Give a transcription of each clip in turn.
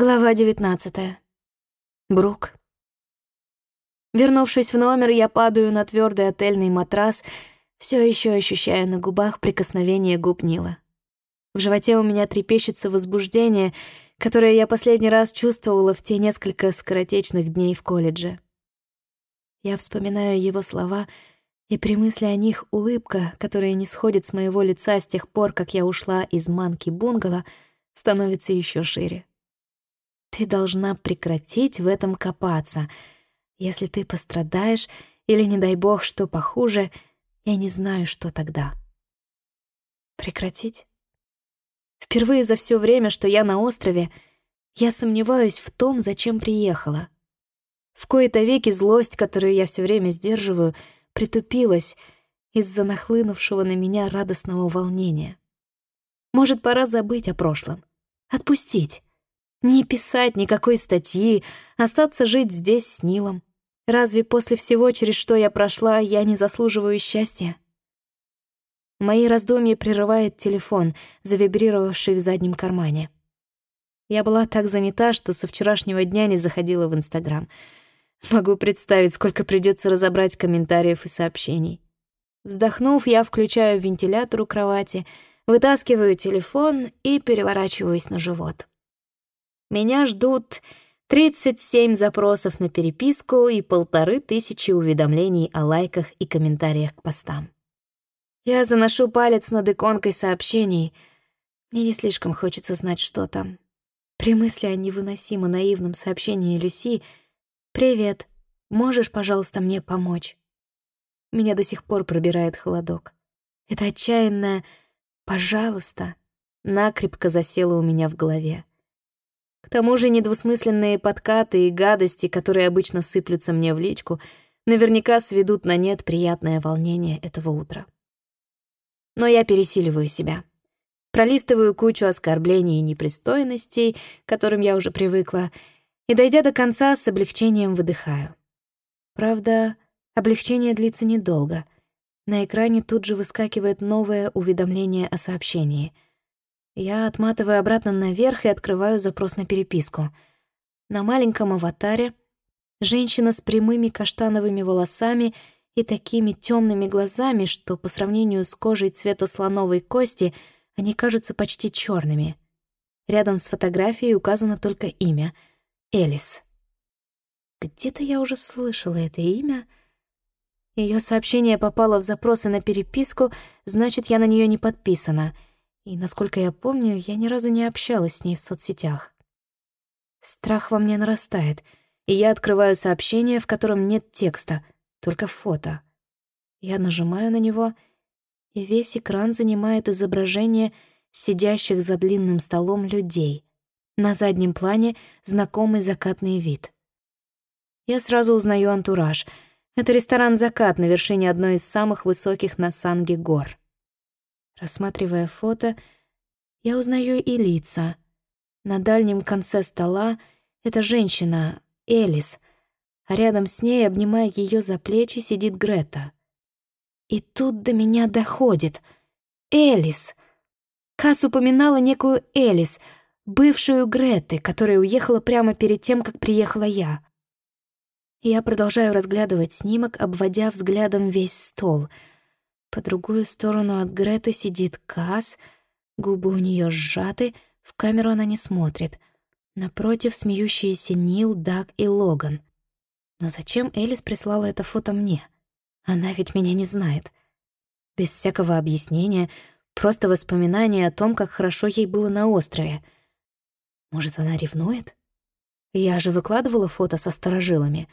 Глава 19. Брук. Вернувшись в номер, я падаю на твердый отельный матрас, все еще ощущая на губах прикосновение губ Нила. В животе у меня трепещется возбуждение, которое я последний раз чувствовала в те несколько скоротечных дней в колледже. Я вспоминаю его слова, и при мысли о них улыбка, которая не сходит с моего лица с тех пор, как я ушла из манки бунгало, становится еще шире. Ты должна прекратить в этом копаться. Если ты пострадаешь или, не дай бог, что похуже, я не знаю, что тогда. Прекратить? Впервые за все время, что я на острове, я сомневаюсь в том, зачем приехала. В кои-то веки злость, которую я все время сдерживаю, притупилась из-за нахлынувшего на меня радостного волнения. Может, пора забыть о прошлом, отпустить. Не писать никакой статьи, остаться жить здесь с Нилом. Разве после всего, через что я прошла, я не заслуживаю счастья? Мои раздумья прерывает телефон, завибрировавший в заднем кармане. Я была так занята, что со вчерашнего дня не заходила в Инстаграм. Могу представить, сколько придется разобрать комментариев и сообщений. Вздохнув, я включаю вентилятор у кровати, вытаскиваю телефон и переворачиваюсь на живот. Меня ждут 37 запросов на переписку и полторы тысячи уведомлений о лайках и комментариях к постам. Я заношу палец над иконкой сообщений. Мне не слишком хочется знать, что там. При мысли о невыносимо наивном сообщении Люси «Привет, можешь, пожалуйста, мне помочь?» Меня до сих пор пробирает холодок. Это отчаянное «пожалуйста» накрепко засело у меня в голове. К тому же недвусмысленные подкаты и гадости, которые обычно сыплются мне в личку, наверняка сведут на нет приятное волнение этого утра. Но я пересиливаю себя. Пролистываю кучу оскорблений и непристойностей, к которым я уже привыкла, и, дойдя до конца, с облегчением выдыхаю. Правда, облегчение длится недолго. На экране тут же выскакивает новое уведомление о сообщении — я отматываю обратно наверх и открываю запрос на переписку. На маленьком аватаре женщина с прямыми каштановыми волосами и такими темными глазами, что по сравнению с кожей цвета слоновой кости они кажутся почти черными. Рядом с фотографией указано только имя — Элис. Где-то я уже слышала это имя. Ее сообщение попало в запросы на переписку, значит, я на нее не подписана — и, насколько я помню, я ни разу не общалась с ней в соцсетях. Страх во мне нарастает, и я открываю сообщение, в котором нет текста, только фото. Я нажимаю на него, и весь экран занимает изображение сидящих за длинным столом людей. На заднем плане знакомый закатный вид. Я сразу узнаю антураж. Это ресторан «Закат» на вершине одной из самых высоких на Санге гор. Рассматривая фото, я узнаю и лица. На дальнем конце стола это женщина, Элис, а рядом с ней, обнимая ее за плечи, сидит Грета. И тут до меня доходит. Элис! Касс упоминала некую Элис, бывшую Греты, которая уехала прямо перед тем, как приехала я. Я продолжаю разглядывать снимок, обводя взглядом весь стол — по другую сторону от Греты сидит Кас, губы у нее сжаты, в камеру она не смотрит. Напротив смеющиеся Нил, Даг и Логан. Но зачем Элис прислала это фото мне? Она ведь меня не знает. Без всякого объяснения, просто воспоминание о том, как хорошо ей было на острове. Может, она ревнует? Я же выкладывала фото со сторожилами.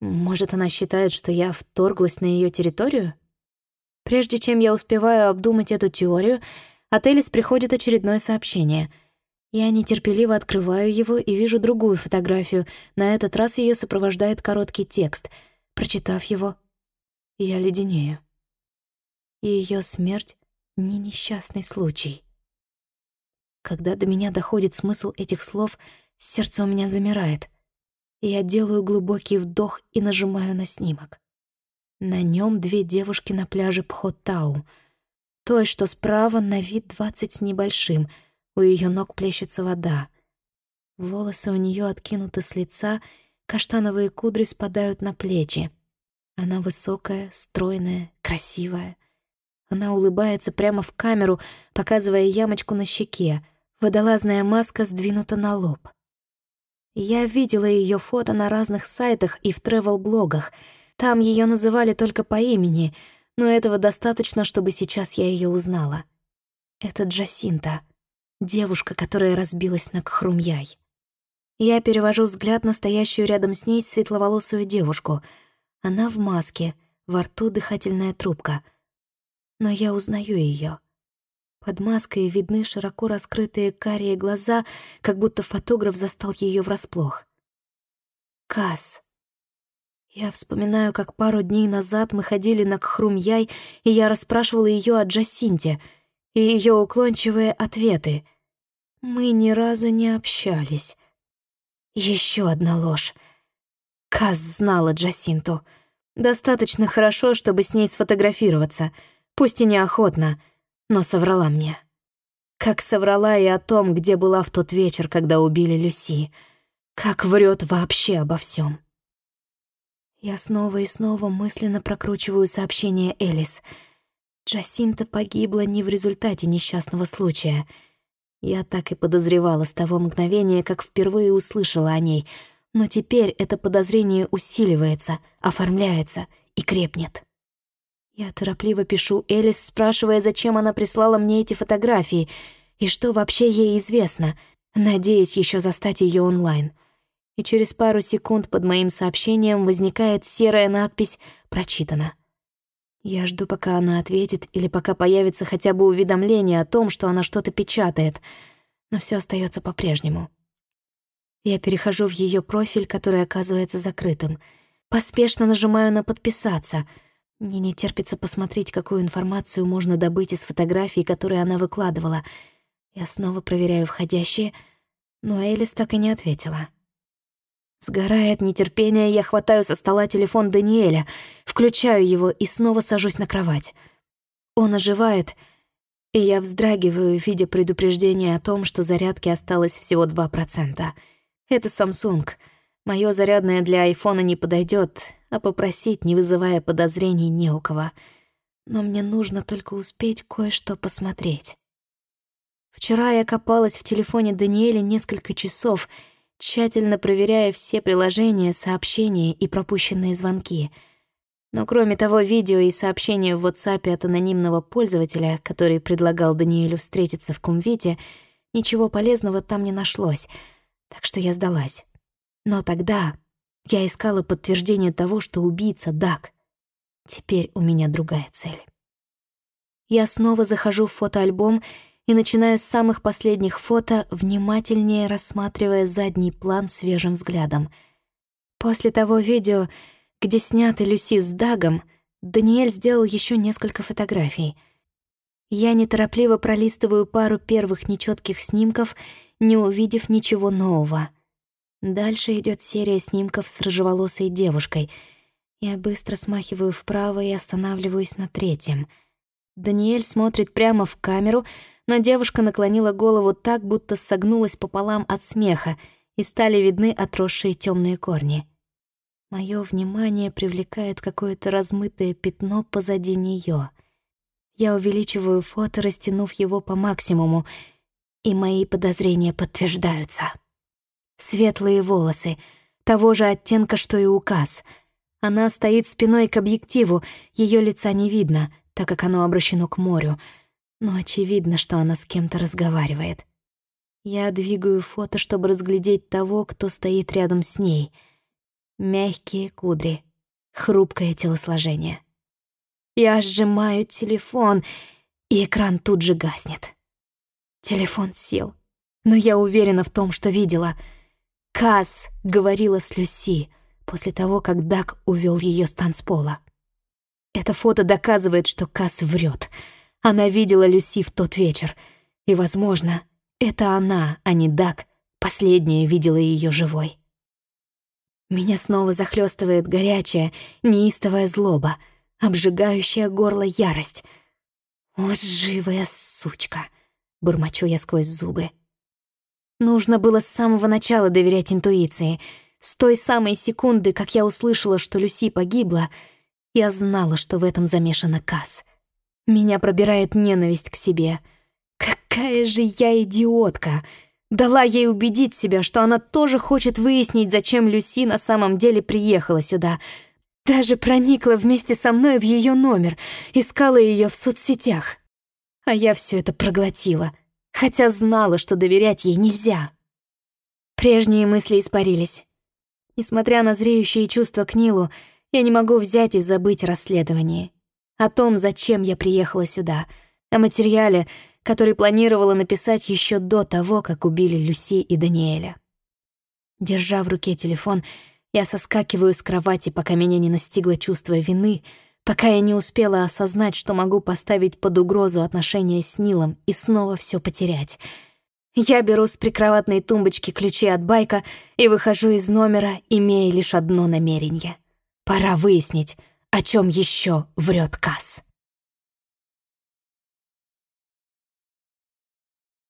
Может, она считает, что я вторглась на ее территорию? Прежде чем я успеваю обдумать эту теорию, от Элис приходит очередное сообщение. Я нетерпеливо открываю его и вижу другую фотографию. На этот раз ее сопровождает короткий текст. Прочитав его, я леденею. Ее смерть — не несчастный случай. Когда до меня доходит смысл этих слов, сердце у меня замирает. Я делаю глубокий вдох и нажимаю на снимок. На нем две девушки на пляже Пхотау. Той, что справа, на вид двадцать с небольшим. У ее ног плещется вода. Волосы у нее откинуты с лица, каштановые кудри спадают на плечи. Она высокая, стройная, красивая. Она улыбается прямо в камеру, показывая ямочку на щеке. Водолазная маска сдвинута на лоб. Я видела ее фото на разных сайтах и в тревел-блогах. Там ее называли только по имени, но этого достаточно, чтобы сейчас я ее узнала. Это Джасинта, девушка, которая разбилась на Кхрумьяй. Я перевожу взгляд на стоящую рядом с ней светловолосую девушку. Она в маске, во рту дыхательная трубка. Но я узнаю ее. Под маской видны широко раскрытые карие глаза, как будто фотограф застал ее врасплох. Кас. Я вспоминаю, как пару дней назад мы ходили на Кхрумьяй, и я расспрашивала ее о Джасинте и ее уклончивые ответы. Мы ни разу не общались. Еще одна ложь. Каз знала Джасинту. Достаточно хорошо, чтобы с ней сфотографироваться, пусть и неохотно — но соврала мне. Как соврала и о том, где была в тот вечер, когда убили Люси. Как врет вообще обо всем. Я снова и снова мысленно прокручиваю сообщение Элис. Джасинта погибла не в результате несчастного случая. Я так и подозревала с того мгновения, как впервые услышала о ней, но теперь это подозрение усиливается, оформляется и крепнет. Я торопливо пишу Элис, спрашивая, зачем она прислала мне эти фотографии и что вообще ей известно, надеясь еще застать ее онлайн. И через пару секунд под моим сообщением возникает серая надпись «Прочитано». Я жду, пока она ответит или пока появится хотя бы уведомление о том, что она что-то печатает, но все остается по-прежнему. Я перехожу в ее профиль, который оказывается закрытым. Поспешно нажимаю на «Подписаться», мне не терпится посмотреть, какую информацию можно добыть из фотографий, которые она выкладывала. Я снова проверяю входящие, но Элис так и не ответила. Сгорая от нетерпения, я хватаю со стола телефон Даниэля, включаю его и снова сажусь на кровать. Он оживает, и я вздрагиваю, видя предупреждение о том, что зарядки осталось всего 2%. Это Samsung. Моё зарядное для айфона не подойдет, а попросить, не вызывая подозрений, не у кого. Но мне нужно только успеть кое-что посмотреть. Вчера я копалась в телефоне Даниэля несколько часов, тщательно проверяя все приложения, сообщения и пропущенные звонки. Но кроме того видео и сообщения в WhatsApp от анонимного пользователя, который предлагал Даниэлю встретиться в Кумвите, ничего полезного там не нашлось, так что я сдалась. Но тогда, я искала подтверждение того, что убийца Дак. Теперь у меня другая цель. Я снова захожу в фотоальбом и начинаю с самых последних фото, внимательнее рассматривая задний план свежим взглядом. После того видео, где сняты Люси с Дагом, Даниэль сделал еще несколько фотографий. Я неторопливо пролистываю пару первых нечетких снимков, не увидев ничего нового — Дальше идет серия снимков с рыжеволосой девушкой. Я быстро смахиваю вправо и останавливаюсь на третьем. Даниэль смотрит прямо в камеру, но девушка наклонила голову так, будто согнулась пополам от смеха, и стали видны отросшие темные корни. Мое внимание привлекает какое-то размытое пятно позади нее. Я увеличиваю фото, растянув его по максимуму, и мои подозрения подтверждаются. Светлые волосы, того же оттенка, что и указ. Она стоит спиной к объективу, ее лица не видно, так как оно обращено к морю. Но очевидно, что она с кем-то разговаривает. Я двигаю фото, чтобы разглядеть того, кто стоит рядом с ней. Мягкие кудри, хрупкое телосложение. Я сжимаю телефон, и экран тут же гаснет. Телефон сел, но я уверена в том, что видела — Каз говорила с Люси после того, как Дак увел ее с танцпола. Это фото доказывает, что Каз врет. Она видела Люси в тот вечер. И, возможно, это она, а не Дак, последняя видела ее живой. Меня снова захлестывает горячая, неистовая злоба, обжигающая горло ярость. «Лживая сучка!» — бормочу я сквозь зубы. Нужно было с самого начала доверять интуиции. С той самой секунды, как я услышала, что Люси погибла, я знала, что в этом замешана Касс. Меня пробирает ненависть к себе. Какая же я идиотка! Дала ей убедить себя, что она тоже хочет выяснить, зачем Люси на самом деле приехала сюда. Даже проникла вместе со мной в ее номер, искала ее в соцсетях. А я все это проглотила, хотя знала, что доверять ей нельзя. Прежние мысли испарились. Несмотря на зреющие чувства к Нилу, я не могу взять и забыть расследование. О том, зачем я приехала сюда, о материале, который планировала написать еще до того, как убили Люси и Даниэля. Держа в руке телефон, я соскакиваю с кровати, пока меня не настигло чувство вины, пока я не успела осознать, что могу поставить под угрозу отношения с Нилом и снова все потерять. Я беру с прикроватной тумбочки ключи от байка и выхожу из номера, имея лишь одно намерение. Пора выяснить, о чем еще врет Касс.